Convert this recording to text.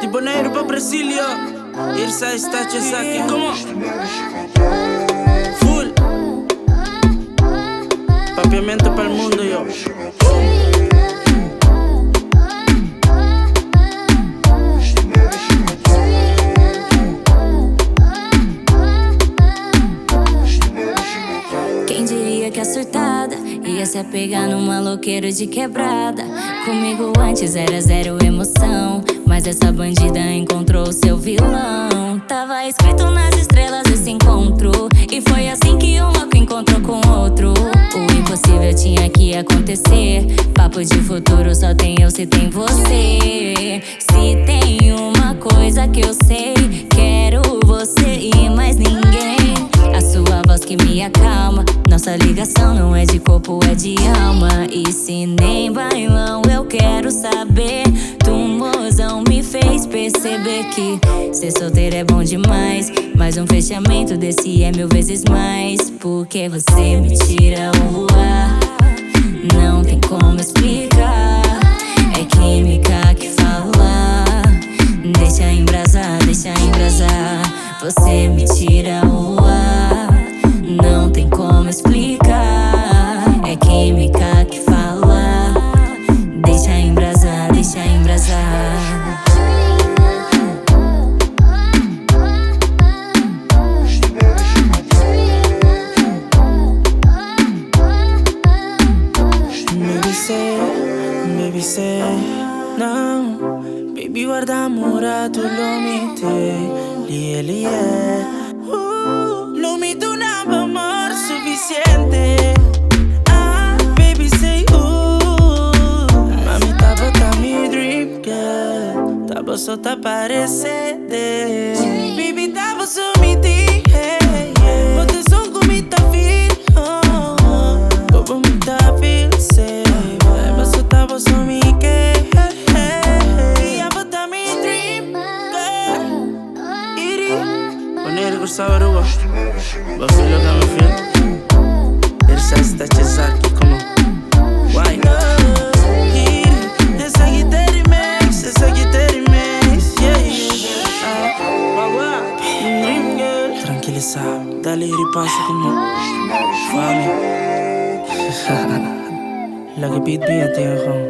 De Bonaire pra Brasília. Irsa está aqui, como? Full. Papiamento para o mundo, yo. Quem diria que a surtada ia se apegar num maloqueiro de quebrada? Comigo antes era zero emoção, mas essa bandida encontrou seu vilão. Tava escrito nas estrelas esse encontro, e foi assim que um louco encontrou com outro. O impossível tinha que acontecer. Papo de futuro só tem eu se tem você. Se tem uma coisa que eu sei, quero você Nossa ligação não é de corpo, é de alma. E se nem bailão, eu quero saber. Tu, mozão, me fez perceber que ser solteiro é bom demais. Mas um fechamento desse é mil vezes mais. Porque você me tira o ar. Não tem como explicar. É química que fala. Deixa embrasar, deixa embrasar. Você me tira o Não, baby guarda amore tu lo mite Lie, lie. Uh, Lo amor suficiente. Ah, baby say uh. Mami tava tá mi dream girl Tava só tá parecendo ثروة بغسلك عافية إرساس تجزع كيكونو واي Essa guitarra mexe, essa guitarra mexe, yeah, yeah. Tranquiliza, dale y passa comigo. Fome. La que pide, te agarrou.